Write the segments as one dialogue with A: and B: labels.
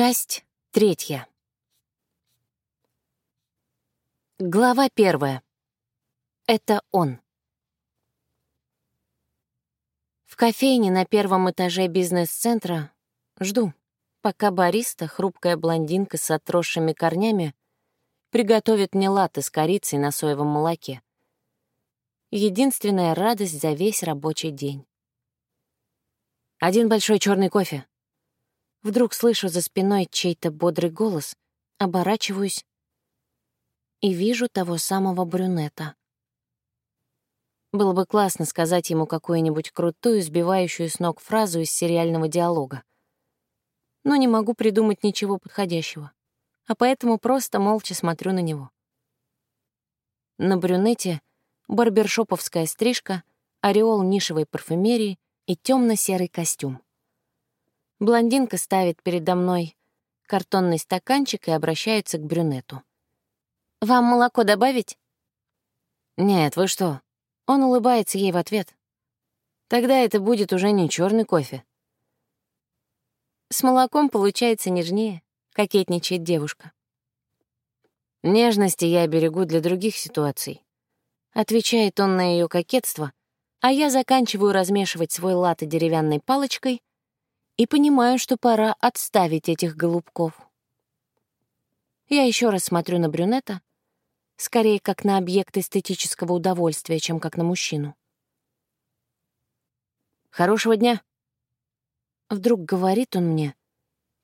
A: Часть третья. Глава первая. Это он. В кофейне на первом этаже бизнес-центра жду, пока бариста, хрупкая блондинка с отросшими корнями, приготовит мне латте с корицей на соевом молоке. Единственная радость за весь рабочий день. Один большой черный кофе. Вдруг слышу за спиной чей-то бодрый голос, оборачиваюсь и вижу того самого брюнета. Было бы классно сказать ему какую-нибудь крутую, сбивающую с ног фразу из сериального диалога. Но не могу придумать ничего подходящего, а поэтому просто молча смотрю на него. На брюнете барбершоповская стрижка, ореол нишевой парфюмерии и темно серый костюм. Блондинка ставит передо мной картонный стаканчик и обращается к брюнету. «Вам молоко добавить?» «Нет, вы что?» Он улыбается ей в ответ. «Тогда это будет уже не черный кофе». «С молоком получается нежнее», — кокетничает девушка. «Нежности я берегу для других ситуаций», — отвечает он на ее кокетство, а я заканчиваю размешивать свой латте деревянной палочкой и понимаю, что пора отставить этих голубков. Я еще раз смотрю на брюнета, скорее как на объект эстетического удовольствия, чем как на мужчину. «Хорошего дня!» Вдруг говорит он мне,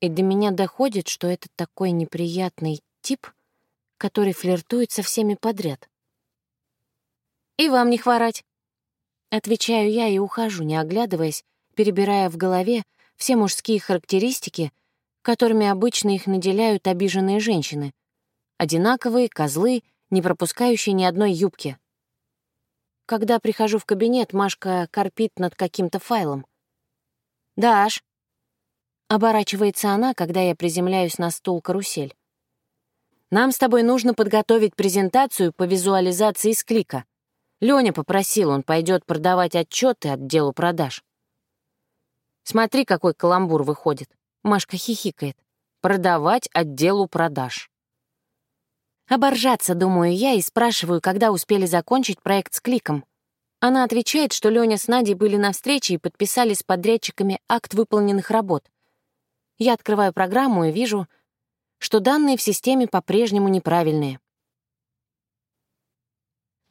A: и до меня доходит, что это такой неприятный тип, который флиртует со всеми подряд. «И вам не хворать!» Отвечаю я и ухожу, не оглядываясь, перебирая в голове все мужские характеристики, которыми обычно их наделяют обиженные женщины. Одинаковые, козлы — не пропускающий ни одной юбки. Когда прихожу в кабинет, Машка корпит над каким-то файлом. «Даш!» Оборачивается она, когда я приземляюсь на стул-карусель. «Нам с тобой нужно подготовить презентацию по визуализации с клика. Лёня попросил, он пойдет продавать отчеты отделу продаж. Смотри, какой каламбур выходит. Машка хихикает. Продавать отделу продаж. Оборжаться, думаю я, и спрашиваю, когда успели закончить проект с кликом. Она отвечает, что Лёня с Надей были на встрече и подписали с подрядчиками акт выполненных работ. Я открываю программу и вижу, что данные в системе по-прежнему неправильные.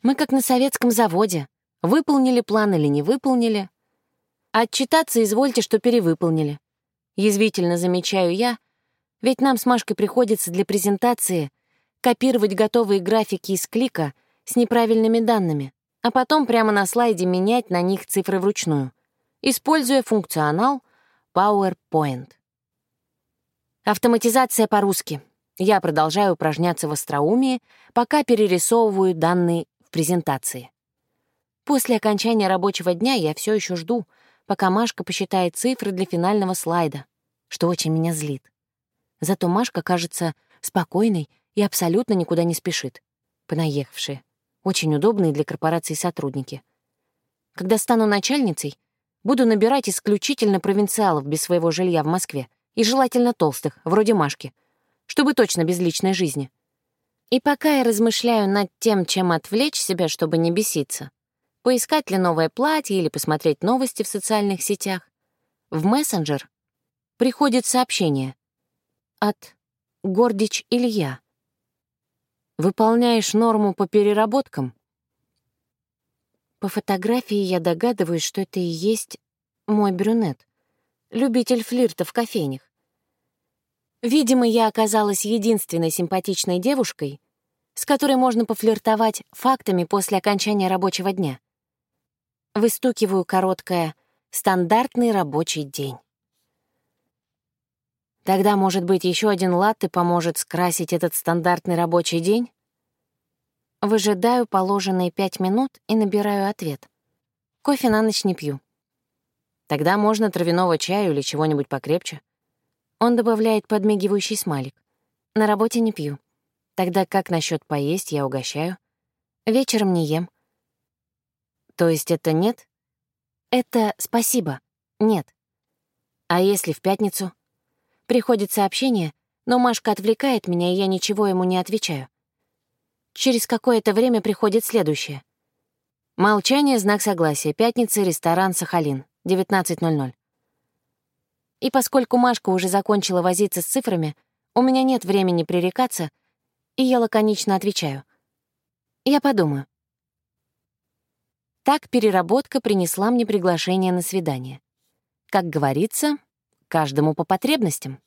A: Мы как на советском заводе. Выполнили план или не выполнили. Отчитаться извольте, что перевыполнили. Язвительно замечаю я, ведь нам с Машкой приходится для презентации — копировать готовые графики из клика с неправильными данными, а потом прямо на слайде менять на них цифры вручную, используя функционал PowerPoint. Автоматизация по-русски. Я продолжаю упражняться в остроумии, пока перерисовываю данные в презентации. После окончания рабочего дня я все еще жду, пока Машка посчитает цифры для финального слайда, что очень меня злит. Зато Машка кажется спокойной и абсолютно никуда не спешит. Понаехавшие. Очень удобные для корпорации сотрудники. Когда стану начальницей, буду набирать исключительно провинциалов без своего жилья в Москве и желательно толстых, вроде Машки, чтобы точно без личной жизни. И пока я размышляю над тем, чем отвлечь себя, чтобы не беситься, поискать ли новое платье или посмотреть новости в социальных сетях, в мессенджер приходит сообщение от Гордич Илья. Выполняешь норму по переработкам? По фотографии я догадываюсь, что это и есть мой брюнет, любитель флирта в кофейнях. Видимо, я оказалась единственной симпатичной девушкой, с которой можно пофлиртовать фактами после окончания рабочего дня. Выстукиваю короткое «стандартный рабочий день». Тогда, может быть, еще один латте поможет скрасить этот стандартный рабочий день? Выжидаю положенные пять минут и набираю ответ. Кофе на ночь не пью. Тогда можно травяного чаю или чего-нибудь покрепче. Он добавляет подмигивающий смайлик. На работе не пью. Тогда как насчет поесть, я угощаю. Вечером не ем. То есть это нет? Это спасибо. Нет. А если в пятницу? Приходит сообщение, но Машка отвлекает меня, и я ничего ему не отвечаю. Через какое-то время приходит следующее. Молчание — знак согласия. Пятница, ресторан «Сахалин», 19.00. И поскольку Машка уже закончила возиться с цифрами, у меня нет времени пререкаться, и я лаконично отвечаю. Я подумаю. Так переработка принесла мне приглашение на свидание. Как говорится, каждому по потребностям.